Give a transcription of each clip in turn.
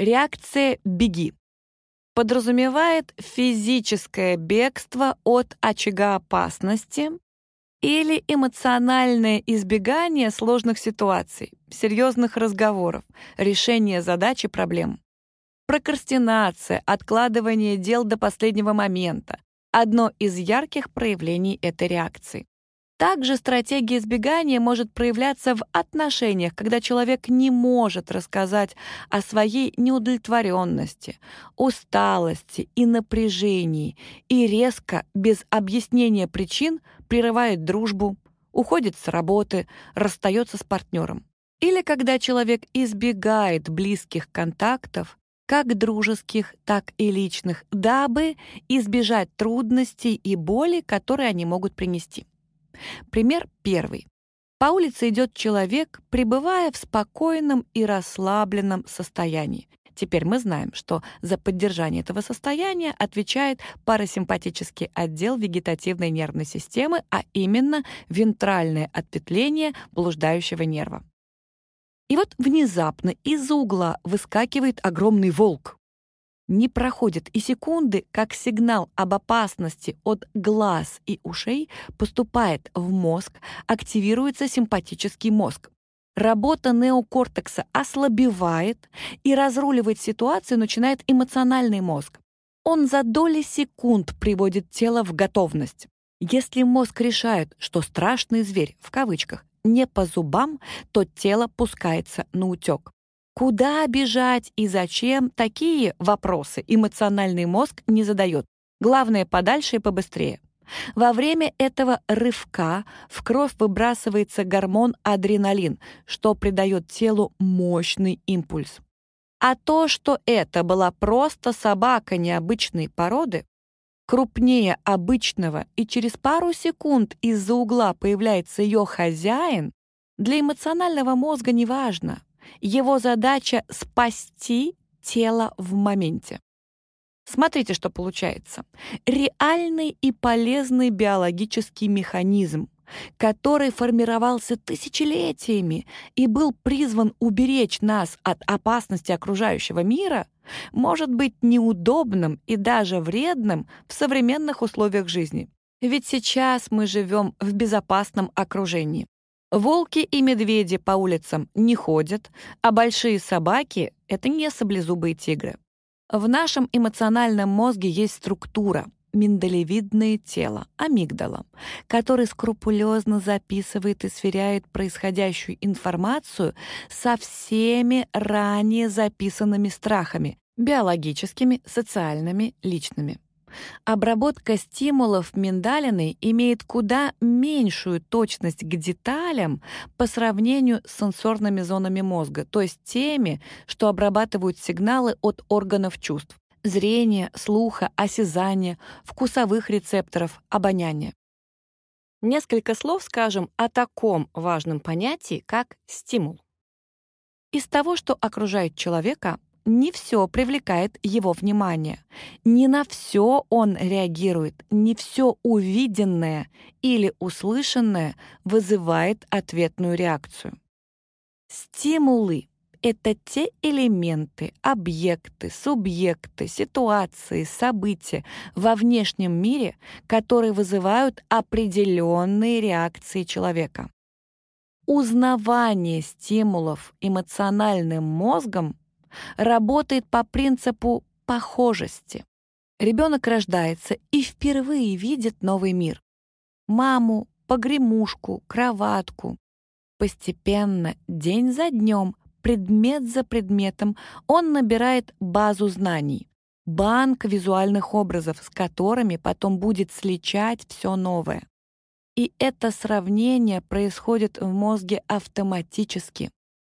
Реакция «беги» подразумевает физическое бегство от очага опасности или эмоциональное избегание сложных ситуаций, серьезных разговоров, решение задач и проблем. Прокрастинация, откладывание дел до последнего момента — одно из ярких проявлений этой реакции. Также стратегия избегания может проявляться в отношениях, когда человек не может рассказать о своей неудовлетворенности, усталости и напряжении и резко, без объяснения причин, прерывает дружбу, уходит с работы, расстается с партнером. Или когда человек избегает близких контактов, как дружеских, так и личных, дабы избежать трудностей и боли, которые они могут принести. Пример первый. По улице идет человек, пребывая в спокойном и расслабленном состоянии. Теперь мы знаем, что за поддержание этого состояния отвечает парасимпатический отдел вегетативной нервной системы, а именно вентральное ответвление блуждающего нерва. И вот внезапно из-за угла выскакивает огромный волк. Не проходит и секунды, как сигнал об опасности от глаз и ушей поступает в мозг, активируется симпатический мозг. Работа неокортекса ослабевает, и разруливать ситуацию начинает эмоциональный мозг. Он за доли секунд приводит тело в готовность. Если мозг решает, что страшный зверь, в кавычках, не по зубам, то тело пускается на утек. Куда бежать и зачем? Такие вопросы эмоциональный мозг не задает. Главное, подальше и побыстрее. Во время этого рывка в кровь выбрасывается гормон адреналин, что придает телу мощный импульс. А то, что это была просто собака необычной породы, крупнее обычного, и через пару секунд из-за угла появляется ее хозяин, для эмоционального мозга неважно. Его задача — спасти тело в моменте. Смотрите, что получается. Реальный и полезный биологический механизм, который формировался тысячелетиями и был призван уберечь нас от опасности окружающего мира, может быть неудобным и даже вредным в современных условиях жизни. Ведь сейчас мы живем в безопасном окружении. Волки и медведи по улицам не ходят, а большие собаки — это не саблезубые тигры. В нашем эмоциональном мозге есть структура — миндалевидное тело, амигдала, который скрупулезно записывает и сверяет происходящую информацию со всеми ранее записанными страхами — биологическими, социальными, личными. Обработка стимулов миндалиной имеет куда меньшую точность к деталям по сравнению с сенсорными зонами мозга, то есть теми, что обрабатывают сигналы от органов чувств — зрения, слуха, осязания, вкусовых рецепторов, обоняния. Несколько слов скажем о таком важном понятии, как стимул. Из того, что окружает человека, не все привлекает его внимание. Не на все он реагирует, не все увиденное или услышанное вызывает ответную реакцию. Стимулы — это те элементы, объекты, субъекты, ситуации, события во внешнем мире, которые вызывают определенные реакции человека. Узнавание стимулов эмоциональным мозгом работает по принципу похожести. Ребенок рождается и впервые видит новый мир. Маму, погремушку, кроватку. Постепенно, день за днем, предмет за предметом, он набирает базу знаний, банк визуальных образов, с которыми потом будет сличать все новое. И это сравнение происходит в мозге автоматически.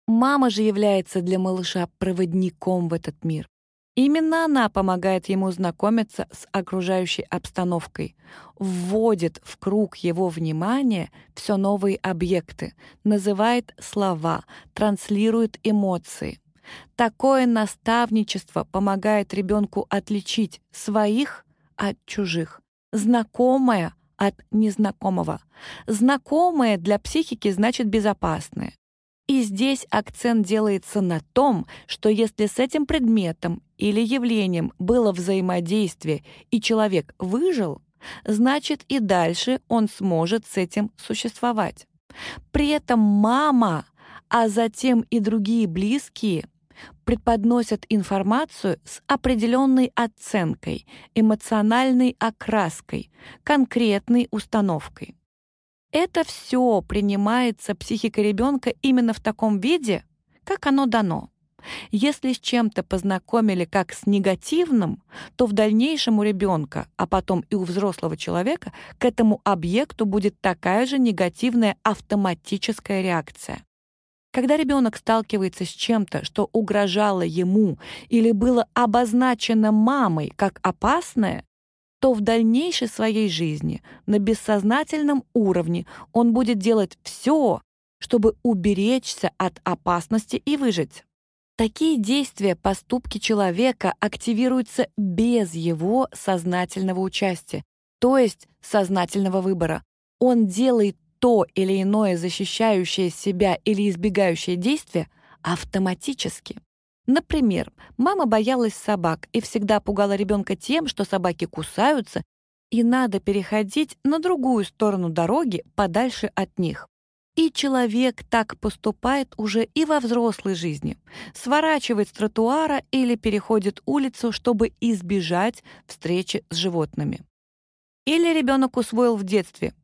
Мама же является для малыша проводником в этот мир. Именно она помогает ему знакомиться с окружающей обстановкой, вводит в круг его внимания все новые объекты, называет слова, транслирует эмоции. Такое наставничество помогает ребенку отличить своих от чужих, знакомое от незнакомого. Знакомое для психики значит безопасное. И здесь акцент делается на том, что если с этим предметом или явлением было взаимодействие и человек выжил, значит и дальше он сможет с этим существовать. При этом мама, а затем и другие близкие преподносят информацию с определенной оценкой, эмоциональной окраской, конкретной установкой. Это все принимается психикой ребенка именно в таком виде, как оно дано. Если с чем-то познакомили как с негативным, то в дальнейшем у ребенка, а потом и у взрослого человека, к этому объекту будет такая же негативная автоматическая реакция. Когда ребенок сталкивается с чем-то, что угрожало ему или было обозначено мамой как опасное, то в дальнейшей своей жизни на бессознательном уровне он будет делать все, чтобы уберечься от опасности и выжить. Такие действия, поступки человека активируются без его сознательного участия, то есть сознательного выбора. Он делает то или иное защищающее себя или избегающее действие автоматически. Например, мама боялась собак и всегда пугала ребенка тем, что собаки кусаются, и надо переходить на другую сторону дороги подальше от них. И человек так поступает уже и во взрослой жизни. Сворачивает с тротуара или переходит улицу, чтобы избежать встречи с животными. Или ребенок усвоил в детстве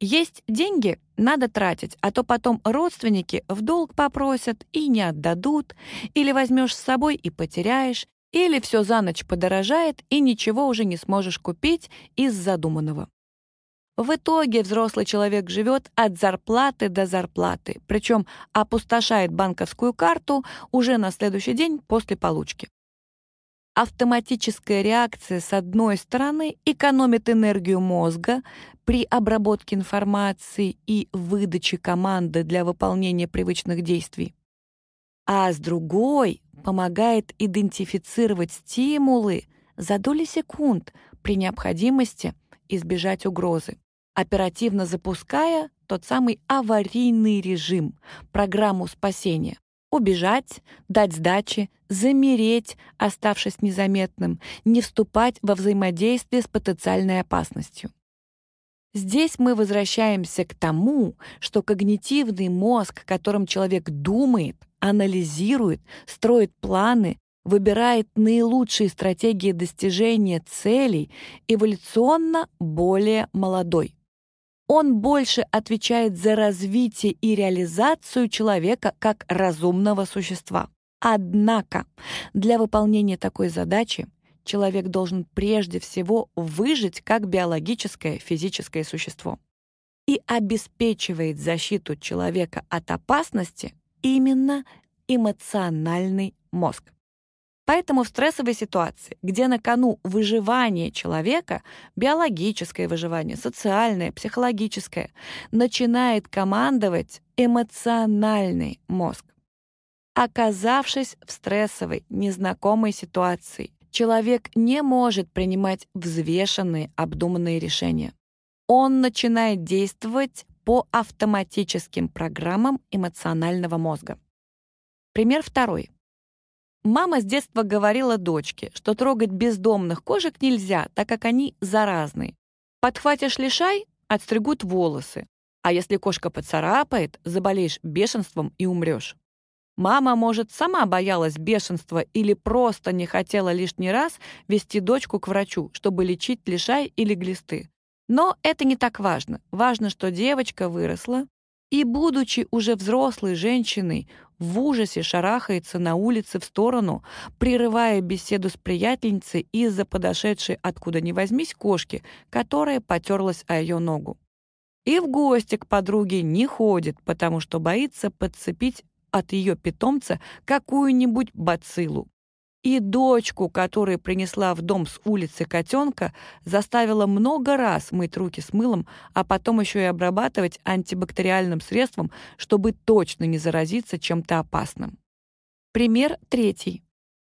есть деньги — надо тратить, а то потом родственники в долг попросят и не отдадут, или возьмешь с собой и потеряешь, или все за ночь подорожает и ничего уже не сможешь купить из задуманного. В итоге взрослый человек живет от зарплаты до зарплаты, причем опустошает банковскую карту уже на следующий день после получки. Автоматическая реакция, с одной стороны, экономит энергию мозга при обработке информации и выдаче команды для выполнения привычных действий, а с другой помогает идентифицировать стимулы за доли секунд при необходимости избежать угрозы, оперативно запуская тот самый аварийный режим, программу спасения. Убежать, дать сдачи, замереть, оставшись незаметным, не вступать во взаимодействие с потенциальной опасностью. Здесь мы возвращаемся к тому, что когнитивный мозг, которым человек думает, анализирует, строит планы, выбирает наилучшие стратегии достижения целей, эволюционно более молодой. Он больше отвечает за развитие и реализацию человека как разумного существа. Однако для выполнения такой задачи человек должен прежде всего выжить как биологическое физическое существо. И обеспечивает защиту человека от опасности именно эмоциональный мозг. Поэтому в стрессовой ситуации, где на кону выживание человека, биологическое выживание, социальное, психологическое, начинает командовать эмоциональный мозг. Оказавшись в стрессовой, незнакомой ситуации, человек не может принимать взвешенные, обдуманные решения. Он начинает действовать по автоматическим программам эмоционального мозга. Пример второй. Мама с детства говорила дочке, что трогать бездомных кошек нельзя, так как они заразны. Подхватишь лишай — отстригут волосы. А если кошка поцарапает, заболеешь бешенством и умрешь. Мама, может, сама боялась бешенства или просто не хотела лишний раз вести дочку к врачу, чтобы лечить лишай или глисты. Но это не так важно. Важно, что девочка выросла и, будучи уже взрослой женщиной, в ужасе шарахается на улице в сторону, прерывая беседу с приятельницей из-за подошедшей откуда ни возьмись кошки, которая потерлась о ее ногу. И в гости к подруге не ходит, потому что боится подцепить от ее питомца какую-нибудь бациллу. И дочку, которую принесла в дом с улицы котенка, заставила много раз мыть руки с мылом, а потом еще и обрабатывать антибактериальным средством, чтобы точно не заразиться чем-то опасным. Пример третий.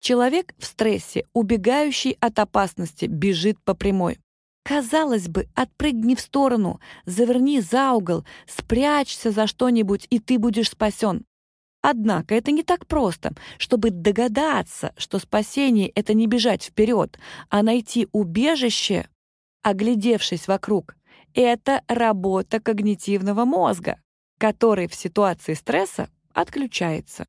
Человек в стрессе, убегающий от опасности, бежит по прямой. Казалось бы, отпрыгни в сторону, заверни за угол, спрячься за что-нибудь, и ты будешь спасен. Однако это не так просто. Чтобы догадаться, что спасение — это не бежать вперед, а найти убежище, оглядевшись вокруг, это работа когнитивного мозга, который в ситуации стресса отключается.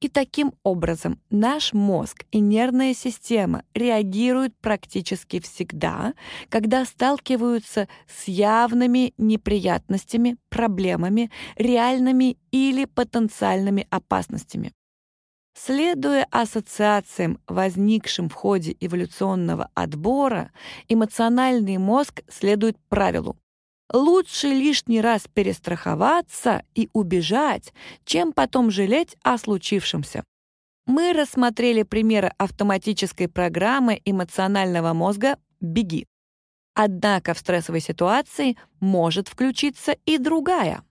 И таким образом наш мозг и нервная система реагируют практически всегда, когда сталкиваются с явными неприятностями, проблемами, реальными или потенциальными опасностями. Следуя ассоциациям, возникшим в ходе эволюционного отбора, эмоциональный мозг следует правилу Лучше лишний раз перестраховаться и убежать, чем потом жалеть о случившемся. Мы рассмотрели примеры автоматической программы эмоционального мозга «Беги». Однако в стрессовой ситуации может включиться и другая